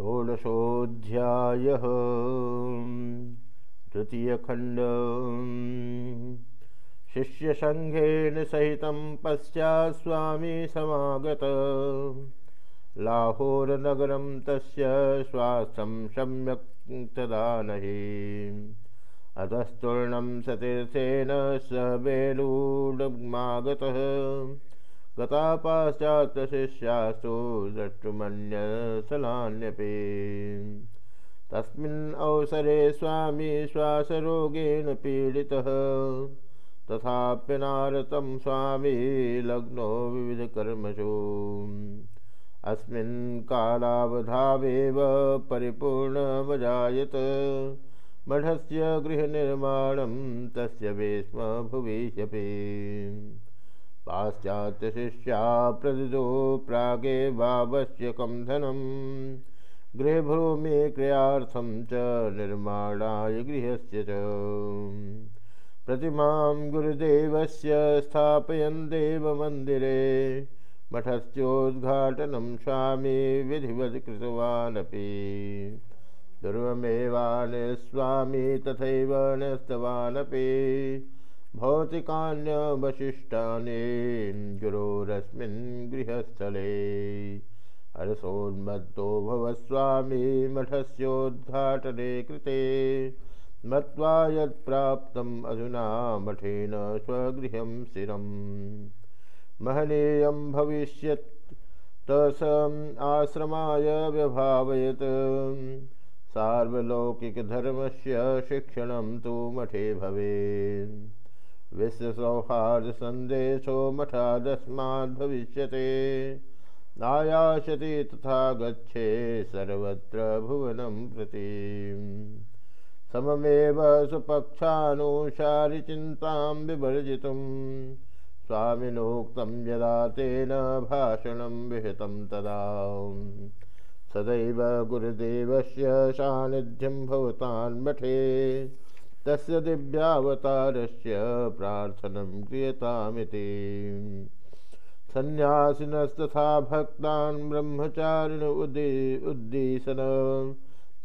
षोडशोऽध्यायः। तृतीयखण्ड। शिष्यसङ्घेन सहितं पश्चात् स्वामी समागत। लाहोरनगरं तस्य स्वास्थ्यं सम्यक् तदा नहि। अतस्तूर्णं सतीर्थेन स वेलूडमागतः गता पाश्चात्यशिष्यास्तु द्रष्टुमन्यसलान्यपि। तस्मिन् अवसरे स्वामी श्वासरोगेण पीडितः। तथाप्यनारतं स्वामी लग्नो विविधकर्मसु। अस्मिन् कालावधावेव परिपूर्णमजायत। मठस्य गृहनिर्माणं तस्य वेश्म भुविष्यपि पाश्चात्यशिष्या प्रदिदो प्रागेवावश्यकं धनं। गृहभूमिक्रयार्थं च निर्माणाय गृहस्य च। प्रतिमां गुरुदेवस्य स्थापयन् देवमन्दिरे। मठस्योद्घाटनं स्वामी विधिवत् कृतवानपि। पूर्वमेवान् स्वामी तथैव न्यस्तवानपि भौतिकान्यवशिष्टानि गुरोरस्मिन् गृहस्थले। हर्षोन्मत्तो भवस्वामी मठस्योद्घाटने कृते। मत्वा यत्प्राप्तम् अधुना मठेन स्वगृहं स्थिरम्। महनीयं भविष्यत् तसम् आश्रमाय व्यभावयत्। सार्वलौकिकधर्मस्य शिक्षणं तु मठे भवेत्। विश्वसौहार्दसन्देशो मठादस्माद्भविष्यते नायाशति तथा गच्छे सर्वत्र भुवनं प्रति। सममेव सुपक्षानुसारिचिन्तां विवर्जितुं स्वामिनोक्तं यदा तेन भाषणं विहितं तदा। सदैव गुरुदेवस्य सान्निध्यं भवतान्मठे। तस्य दिव्यावतारस्य प्रार्थनं क्रियतामिति। सन्न्यासिनस्तथा भक्तान् ब्रह्मचारिण उद्दि उद्दीशन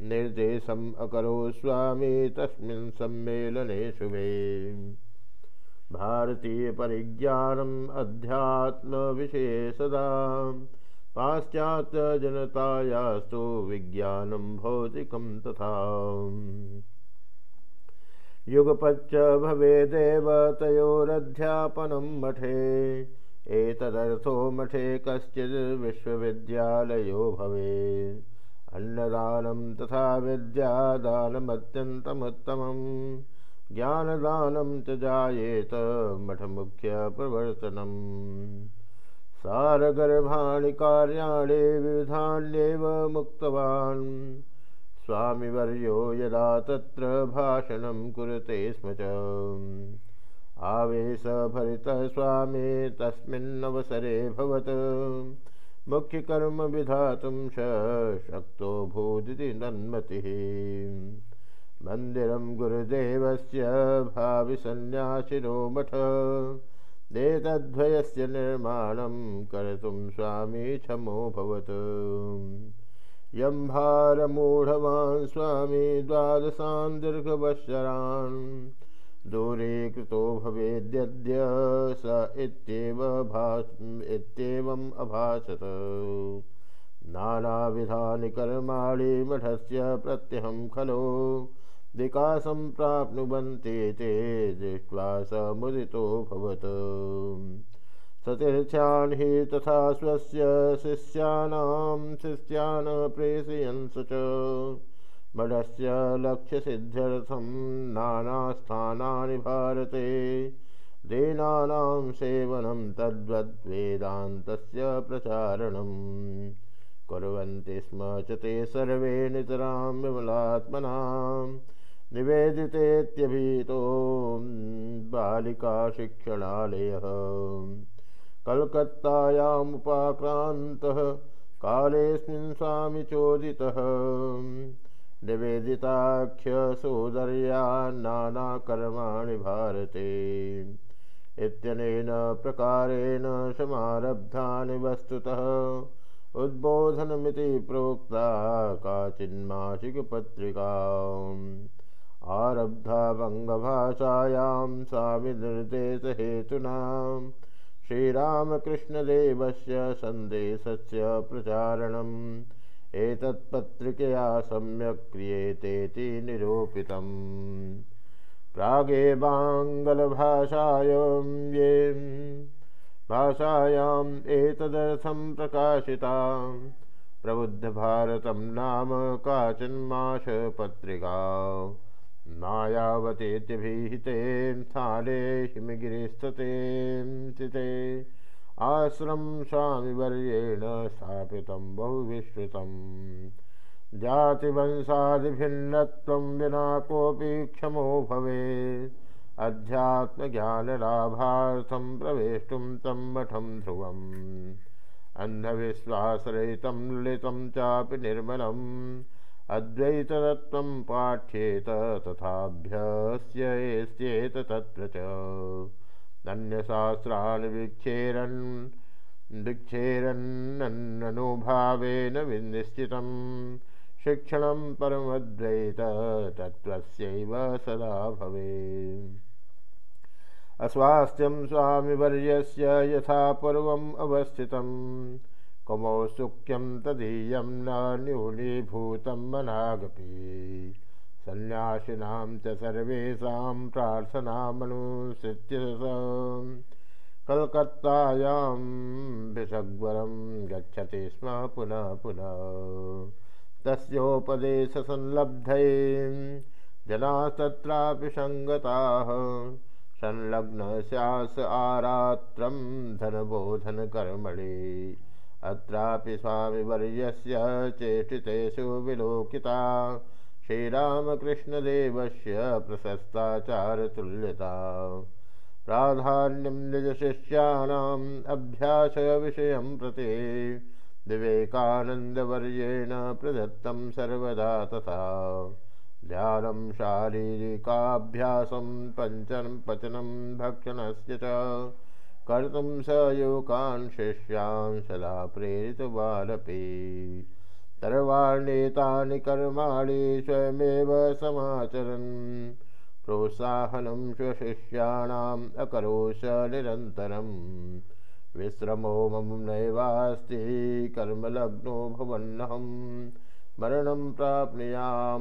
निर्देशम् अकरो स्वामी तस्मिन् सम्मेलने शुभे। भारतीयपरिज्ञानम् अध्यात्मविषये सदा पाश्चात्यजनतायास्तु विज्ञानं भौतिकं तथा। युगपच्च भवेदेव तयोरध्यापनं मठे। एतदर्थो मठे कश्चिद् विश्वविद्यालयो भवेत्। अन्नदानं तथा विद्यादानमत्यन्तमुत्तमं ज्ञानदानं च जायेत मठमुख्यप्रवर्तनम्। सारगर्भाणि कार्याणि विविधान्येव मुक्तवान् स्वामिवर्यो यदा तत्र भाषणं कुरुते स्म च। आवेशभरितः स्वामी, तस्मिन्नवसरे भवत्। मुख्यकर्म विधातुं स शक्तो भूदिति नन्मतिः। मन्दिरं गुरुदेवस्य भाविसन्न्यासिनो मठ। एतद्वयस्य निर्माणं कर्तुं स्वामी क्षमोऽभवत् यं भारमूढवान् स्वामी द्वादशान् दीर्घवत्सरान्। दूरे कृतो भवेद्यद्य स इत्येव इत्येवम् अभासत। नानाविधानि कर्माणि मठस्य प्रत्यहं खलु। विकासं प्राप्नुवन्ति ते, दृष्ट्वा स मुदितो भवत्। सतीर्थ्यान् हि तथा स्वस्य शिष्यानां शिष्यान् प्रेषयन्स च। मठस्य लक्ष्यसिद्ध्यर्थं नानास्थानानि भारते। दीनानां सेवनं तद्वद्वेदान्तस्य प्रचारणं कुर्वन्ति स्म च ते सर्वे नितरां विमलात्मनां। निवेदितेत्यभितो बालिकाशिक्षणालयः कलकत्तायामुपाक्रान्तः कालेऽस्मिन् स्वामिचोदितः निवेदिताख्यसोदर्या नानाकर्माणि भारते। इत्यनेन प्रकारेण समारब्धानि वस्तुतः। उद्बोधनमिति प्रोक्ता काचिन्मासिकपत्रिका। आरब्धा वङ्गभाषायां स्वामिनिर्देशहेतुना श्रीरामकृष्णदेवस्य सन्देशस्य प्रचारणम्। एतत्पत्रिकया सम्यक् क्रियेतेति निरूपितम्। प्रागेवाङ्गलभाषायां ये भाषायाम् एतदर्थं प्रकाशिता प्रबुद्धभारतं नाम काचिन्माशपत्रिका मायावतीत्यभिहिते स्थाने हिमगिरिस्तते स्थिते। आश्रम स्वामिवर्येण स्थापितं बहुविश्रुतम् जातिवंशादिभिन्नत्वं विना कोऽपि क्षमो भवेत्। अध्यात्मज्ञानलाभार्थं प्रवेष्टुं तं मठं ध्रुवम्। अन्धविश्वासरहितं ललितं चापि निर्मलम् अद्वैततत्त्वं पाठ्येत तथाभ्यस्येत्येत तत्र च। अन्यशास्त्रान् विक्षेरन् विक्षेरन्ननुभावेन विनिश्चितम्। शिक्षण परमद्वैत तत्त्वस्यैव सदा भवेत्। अस्वास्थ्यं स्वामिवर्यस्य यथा पूर्वम् कमौसुक्यं तदीयं न न्यूनीभूतं मनागपि। सन्न्यासिनां च सर्वेषां प्रार्थनामनुसृत्य कलकत्तायां विषग्वरं गच्छति स्म पुनः पुनः। तस्योपदेशसंलब्धै जनाः तत्रापि सङ्गताः। संलग्न स्यास आरात्रं धनबोधनकर्मणि अत्रापि स्वामिवर्यस्य चेष्टितेषु विलोकिता। श्रीरामकृष्णदेवस्य प्रशस्ताचारतुल्यता। प्राधान्यं निजशिष्याणाम् अभ्यासविषयं प्रति विवेकानन्दवर्येण प्रदत्तं सर्वदा तथा। ध्यानं शारीरिकाभ्यासं पञ्चनं पचनं भक्षणस्य च कर्तुं स युवकान् शिष्यान् सदा प्रेरितवानपि सर्वाण्येतानि कर्माणि स्वयमेव समाचरन्। प्रोत्साहनं स्वशिष्याणाम् अकरोष निरन्तरम्। विश्रमो मम नैवास्ति कर्मलग्नो भवन्नहम्। मरणं प्राप्नुयां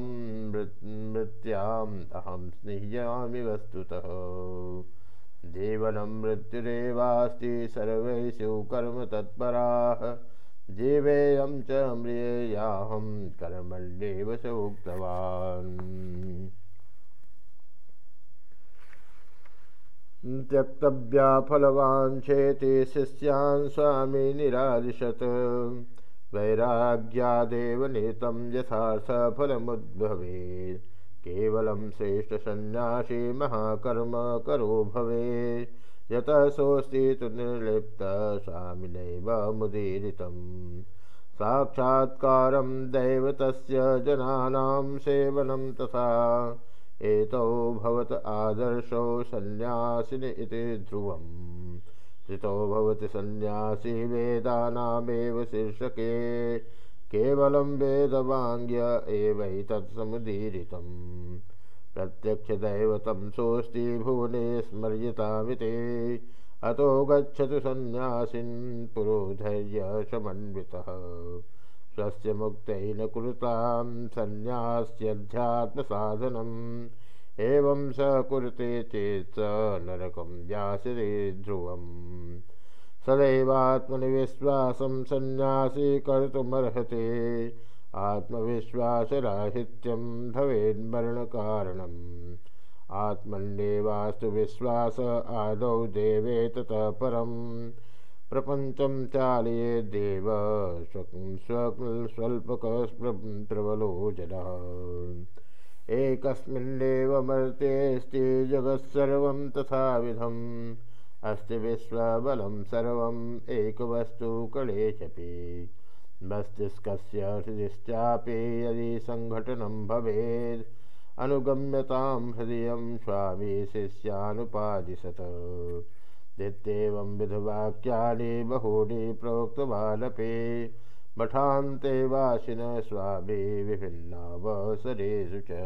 मृत्याम्। अहं स्निह्यामि वस्तुतः जीवनं मृत्युरेवास्ति सर्वेषु कर्मतत्पराः जीवेयं च म्रियेयाहं कर्मण्येव च उक्तवान् त्यक्तव्या फलवान् चेति शिष्यान् स्वामी निरादिशत्। वैराग्यादेव निहितं यथार्थफलमुद्भवेत् केवलं श्रेष्ठसन्न्यासी महाकर्म करो भवेत्। यतः सोऽस्ति तु निर्लिप्तः स्वामिनैव मुदीरितं साक्षात्कारं दैवतस्य जनानां सेवनं तथा एतौ भवत आदर्शौ सन्न्यासिनि इति ध्रुवम्। स्थितो भवति सन्न्यासी वेदानामेव शीर्षके। केवलं वेदवाङ्ग्य एवैतत्समुदीरितं प्रत्यक्षदैवतं सोऽस्ति भुवने स्मर्यतामिते अतो गच्छतु सन्न्यासिन् पुरोधैर्यशमन्वितः। स्वस्य मुक्तेन कुरुतां सन्न्यास्यध्यात्मसाधनम् एवं स कुरुते चेत् स नरकं यासते ध्रुवम्। सदैवात्मनि विश्वासं कर्तुमर्हते। आत्मविश्वासराहित्यं भवेन्मरणकारणम्। आत्मन्येवास्तु विश्वास आदौ देवे ततः परं प्रपञ्चं चालये देव स्वल्पकप्रबलो जनः एकस्मिन्नेव मर्तेऽस्ति जगत्सर्वं तथाविधम्। अस्ति विश्वबलं सर्वम् एकवस्तु कलेशपि मस्तिष्कस्य हृदिश्चापि यदि सङ्घटनं भवेत् अनुगम्यतां हृदयं स्वामी शिष्यानुपादिशत। इत्येवं विधवाक्यानि बहूनि प्रोक्तवानपि मठान्ते वासिन स्वामी विभिन्नावसरेषु च